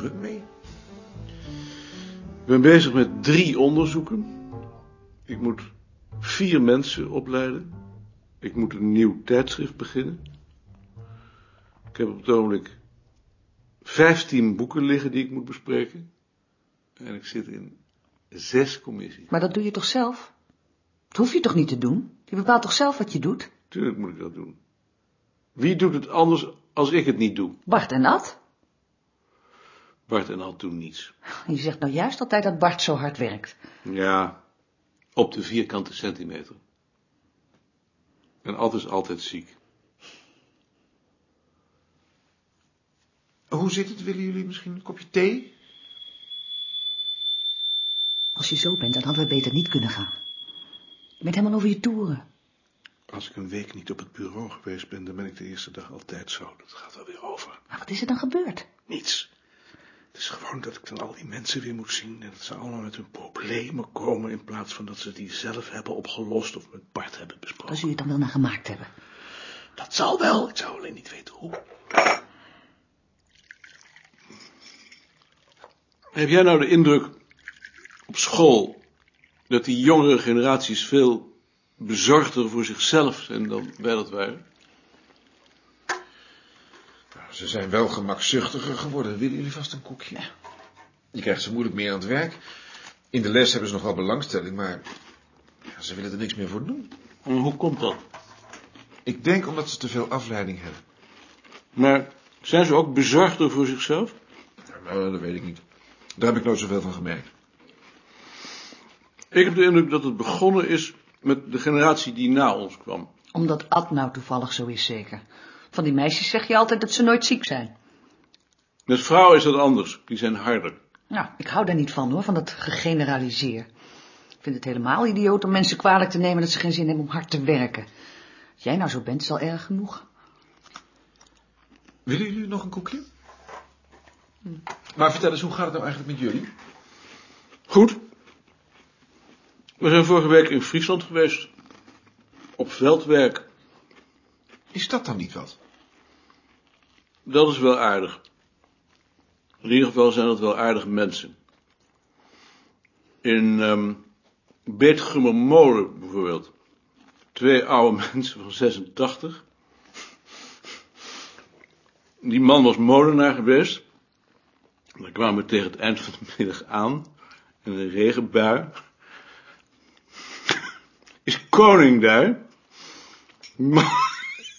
druk mee? Ik ben bezig met drie onderzoeken. Ik moet vier mensen opleiden. Ik moet een nieuw tijdschrift beginnen. Ik heb op het ogenblik vijftien boeken liggen die ik moet bespreken. En ik zit in zes commissies. Maar dat doe je toch zelf? Dat hoef je toch niet te doen? Je bepaalt toch zelf wat je doet? Tuurlijk moet ik dat doen. Wie doet het anders als ik het niet doe? Bart en Ad? Bart en Ad doen niets. Je zegt nou juist altijd dat Bart zo hard werkt. Ja, op de vierkante centimeter. En Ad is altijd ziek. Hoe zit het? Willen jullie misschien een kopje thee? Als je zo bent, dan hadden we beter niet kunnen gaan. Je bent helemaal over je toeren. Als ik een week niet op het bureau geweest ben, dan ben ik de eerste dag altijd zo. Dat gaat wel weer over. Maar wat is er dan gebeurd? Niets. Het is gewoon dat ik dan al die mensen weer moet zien en dat ze allemaal met hun problemen komen in plaats van dat ze die zelf hebben opgelost of met Bart hebben besproken. Daar zul je het dan wel naar gemaakt hebben. Dat zal wel, ik zou alleen niet weten hoe. Heb jij nou de indruk op school dat die jongere generaties veel bezorgder voor zichzelf zijn dan wij dat waren? Ze zijn wel gemakzuchtiger geworden. Willen jullie vast een koekje? Je krijgt ze moeilijk meer aan het werk. In de les hebben ze nog wel belangstelling, maar ja, ze willen er niks meer voor doen. En hoe komt dat? Ik denk omdat ze te veel afleiding hebben. Maar zijn ze ook bezorgder voor zichzelf? Ja, nou, dat weet ik niet. Daar heb ik nooit zoveel van gemerkt. Ik heb de indruk dat het begonnen is met de generatie die na ons kwam. Omdat Ad nou toevallig zo is, zeker. Van die meisjes zeg je altijd dat ze nooit ziek zijn. Met vrouwen is dat anders. Die zijn harder. Nou, ik hou daar niet van, hoor, van dat gegeneraliseer. Ik vind het helemaal idioot om mensen kwalijk te nemen dat ze geen zin hebben om hard te werken. Als jij nou zo bent, is al erg genoeg. Willen jullie nog een koekje? Maar vertel eens, hoe gaat het nou eigenlijk met jullie? Goed. We zijn vorige week in Friesland geweest. Op veldwerk. Is dat dan niet wat? Dat is wel aardig. In ieder geval zijn dat wel aardige mensen. In um, Beetgummermolen bijvoorbeeld. Twee oude mensen van 86. Die man was molenaar geweest. Dan kwamen we tegen het eind van de middag aan. In een regenbui. Is koning daar. Man,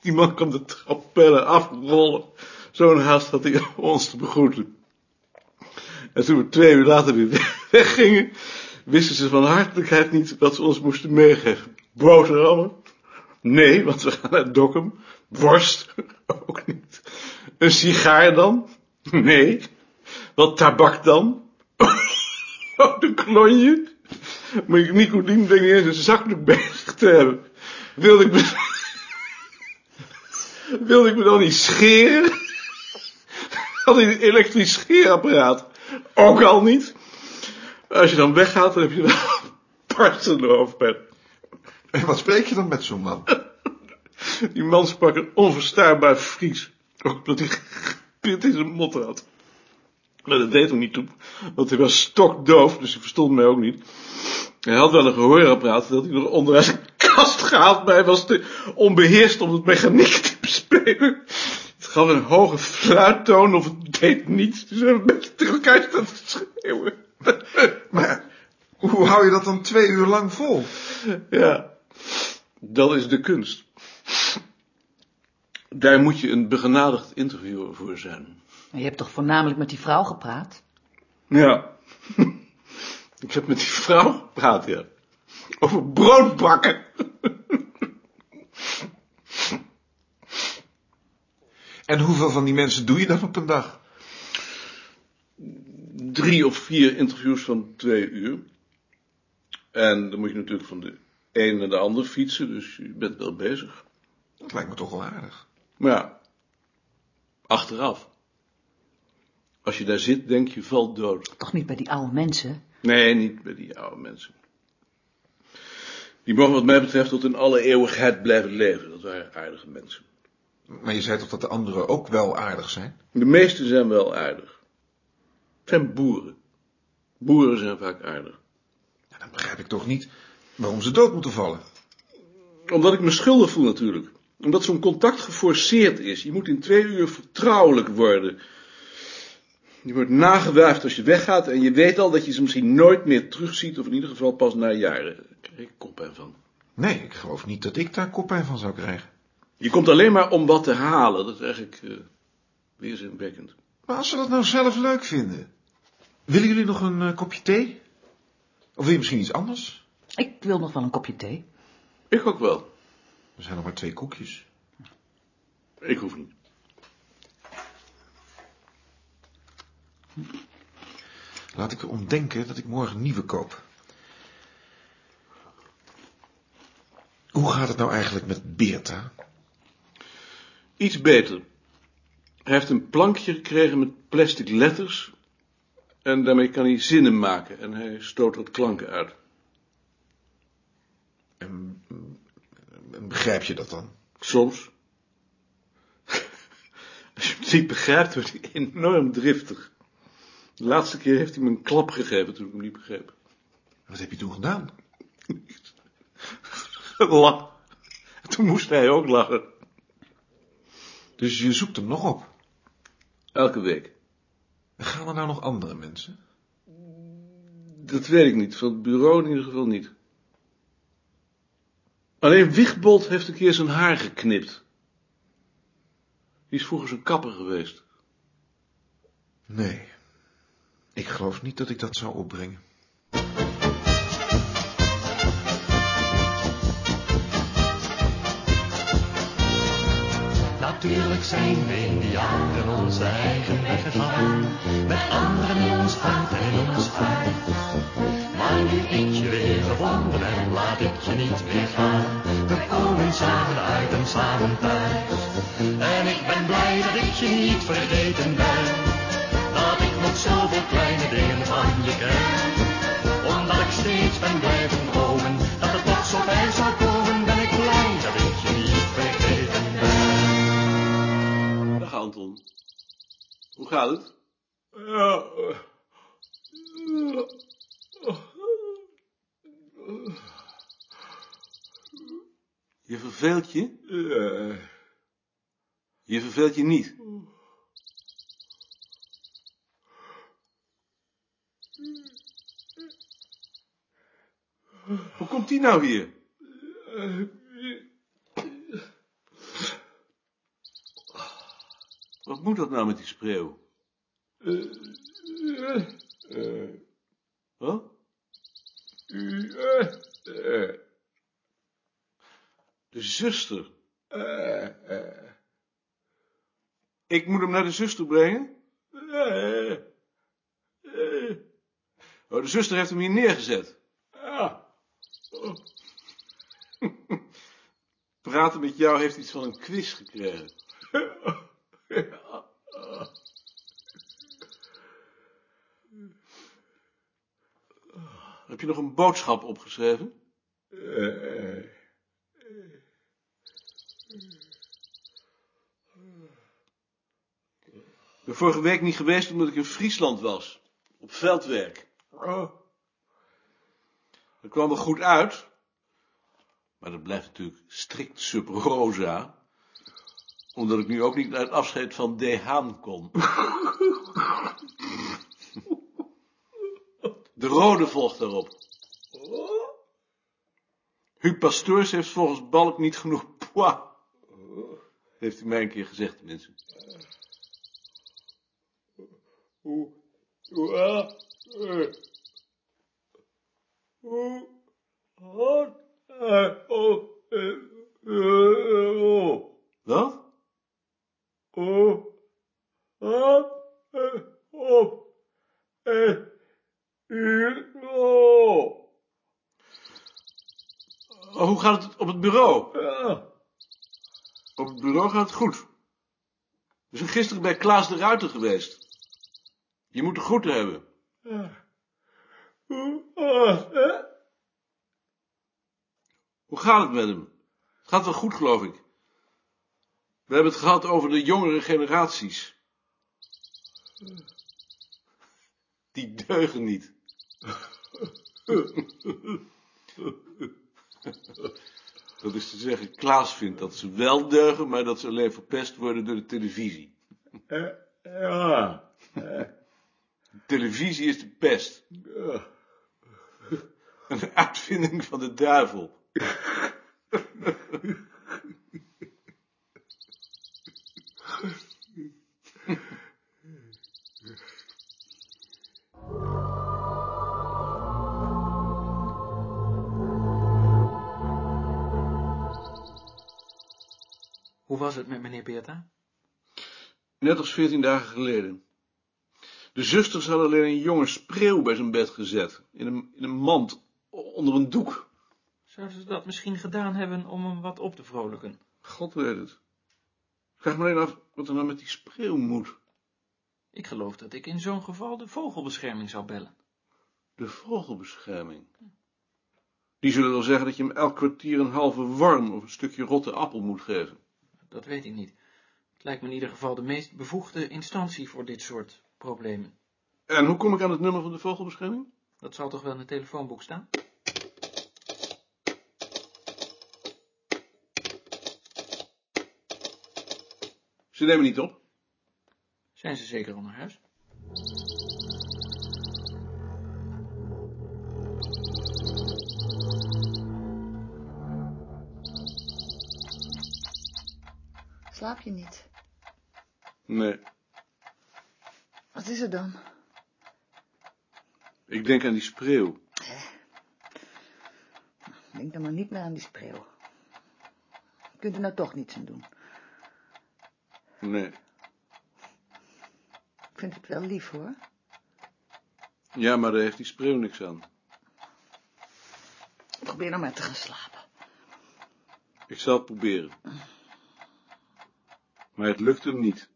die man kwam de trappellen afrollen. Zo'n haast had hij ons te begroeten. En toen we twee uur later weer weggingen, wisten ze van hartelijkheid niet wat ze ons moesten meegeven. Boterhammen? Nee, want we gaan naar Dokkum. Worst? Ook niet. Een sigaar dan? Nee. Wat tabak dan? Oh, de klonje? Maar Nicodien denk niet eens een zakdoek bezig te hebben. Wilde ik. Wilde ik me dan niet scheren? Had hij een elektrisch scheerapparaat? Ook al niet. Als je dan weggaat, dan heb je wel barstende hoofdpijn. En wat spreek je dan met zo'n man? Die man sprak een onverstaanbaar Fries. Ook omdat hij pit in zijn mot had. Maar dat deed hem niet toe, want hij was stokdoof, dus hij verstond mij ook niet. Hij had wel een gehoorapparaat, dat hij nog onderuit zijn kast gehaald, maar hij was te onbeheerst om het mechaniek te bespelen. Het gaf een hoge fluittoon of het deed niets, dus we hebben een beetje tegen elkaar staan te schreeuwen. Maar hoe hou je dat dan twee uur lang vol? Ja, dat is de kunst. Daar moet je een begenadigd interviewer voor zijn. Je hebt toch voornamelijk met die vrouw gepraat? Ja. Ik heb met die vrouw gepraat, ja. Over broodbakken. En hoeveel van die mensen doe je dan op een dag? Drie of vier interviews van twee uur. En dan moet je natuurlijk van de een naar de ander fietsen, dus je bent wel bezig. Dat lijkt me toch wel aardig. Maar ja, achteraf. Als je daar zit, denk je, valt dood. Toch niet bij die oude mensen? Nee, niet bij die oude mensen. Die mogen wat mij betreft tot in alle eeuwigheid blijven leven. Dat waren aardige mensen. Maar je zei toch dat de anderen ook wel aardig zijn? De meesten zijn wel aardig. Het zijn boeren. Boeren zijn vaak aardig. Ja, dan begrijp ik toch niet waarom ze dood moeten vallen. Omdat ik me schuldig voel natuurlijk. Omdat zo'n contact geforceerd is. Je moet in twee uur vertrouwelijk worden. Je wordt nagewuifd als je weggaat en je weet al dat je ze misschien nooit meer terugziet, of in ieder geval pas na jaren. Daar krijg ik koppijn van. Nee, ik geloof niet dat ik daar koppijn van zou krijgen. Je komt alleen maar om wat te halen. Dat is eigenlijk eh weerzinwekkend. Maar als ze dat nou zelf leuk vinden. Willen jullie nog een eh, kopje thee? Of wil je misschien iets anders? Ik wil nog wel een kopje thee. Ik ook wel. Er zijn nog maar twee koekjes. Ik hoef niet. Laat ik erom denken dat ik morgen nieuwe koop. Hoe gaat het nou eigenlijk met Beerta? Iets beter. Hij heeft een plankje gekregen met plastic letters. En daarmee kan hij zinnen maken. En hij stoot wat klanken uit. En, en begrijp je dat dan? Soms. Als je het niet begrijpt, wordt hij enorm driftig. De laatste keer heeft hij me een klap gegeven toen ik hem niet begreep. Wat heb je toen gedaan? Lach. Toen moest hij ook lachen. Dus je zoekt hem nog op. Elke week. Gaan er nou nog andere mensen? Dat weet ik niet. Van het bureau in ieder geval niet. Alleen Wigbold heeft een keer zijn haar geknipt. Die is vroeger zijn kapper geweest. Nee. Ik geloof niet dat ik dat zou opbrengen. Natuurlijk zijn we in de jaren onze eigen weg met anderen in ons hart en ons hart. Maar nu ik je weer gevonden heb, laat ik je niet meer gaan. We komen samen uit en samen thuis. En ik ben blij dat ik je niet vergeten ben, dat ik nog zoveel kleine Anton. Hoe gaat het? Ja. Je verveelt je? Je verveelt je niet. Hoe komt die nou hier? Wat moet dat nou met die spreeuw? Wat? De zuster. Ik moet hem naar de zuster brengen? Oh, de zuster heeft hem hier neergezet. Praten met jou heeft iets van een quiz gekregen. Heb je nog een boodschap opgeschreven? Ik ben vorige week niet geweest omdat ik in Friesland was. Op veldwerk. Dat kwam er goed uit. Maar dat blijft natuurlijk strikt sub rosa. Omdat ik nu ook niet naar het afscheid van De Haan kon. De rode volgt daarop. Huub Pastoors heeft volgens Balk niet genoeg poids. Heeft hij mij een keer gezegd, tenminste. Wat? Oh, hoe gaat het op het bureau? Op het bureau gaat het goed. We zijn gisteren bij Klaas de Ruiter geweest. Je moet de groeten hebben. Hoe gaat het met hem? Het gaat wel goed, geloof ik. We hebben het gehad over de jongere generaties. Die deugen niet. Is te zeggen, Klaas vindt dat ze wel deugen, maar dat ze alleen verpest worden door de televisie. Ja. Televisie is de pest. Een uitvinding van de duivel. Hoe was het met meneer Beerta? Net als veertien dagen geleden. De zusters hadden alleen een jonge spreeuw bij zijn bed gezet. In een, in een mand, onder een doek. Zouden ze dat misschien gedaan hebben om hem wat op te vrolijken? God weet het. Ik vraag me alleen af wat er nou met die spreeuw moet. Ik geloof dat ik in zo'n geval de vogelbescherming zou bellen. De vogelbescherming. Die zullen wel zeggen dat je hem elk kwartier een halve worm of een stukje rotte appel moet geven. Dat weet ik niet. Het lijkt me in ieder geval de meest bevoegde instantie voor dit soort problemen. En hoe kom ik aan het nummer van de vogelbescherming? Dat zal toch wel in het telefoonboek staan? Ze nemen niet op. Zijn ze zeker al naar huis? Slaap je niet? Nee, Wat is er dan? ik denk aan die spreeuw. Denk dan maar niet meer aan die spreeuw. Je kunt er nou toch niets aan doen. Nee. Ik vind het wel lief, hoor. Ja, maar daar heeft die spreeuw niks aan. Probeer nou maar te gaan slapen. Ik zal het proberen. Maar het lukte hem niet.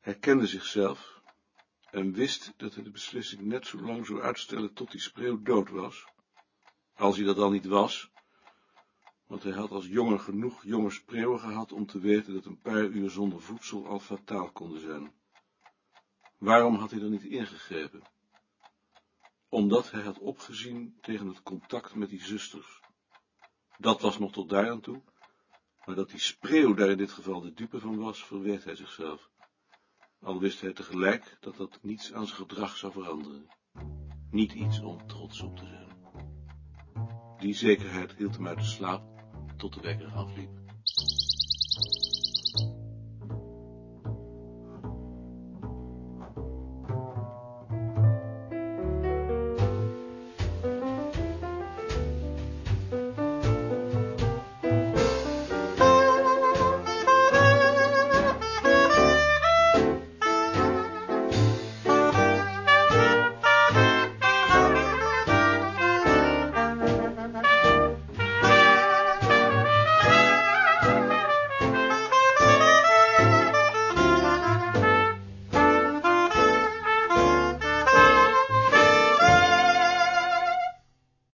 Hij kende zichzelf en wist dat hij de beslissing net zo lang zou uitstellen tot die spreeuw dood was. Als hij dat al niet was, want hij had als jongen genoeg jonge spreeuwen gehad om te weten dat een paar uur zonder voedsel al fataal konden zijn. Waarom had hij er niet ingegrepen? Omdat hij had opgezien tegen het contact met die zusters. Dat was nog tot daar aan toe, maar dat die spreeuw daar in dit geval de dupe van was, verweet hij zichzelf. Al wist hij tegelijk dat dat niets aan zijn gedrag zou veranderen. Niet iets om trots op te zijn. Die zekerheid hield hem uit de slaap tot de wekker afliep.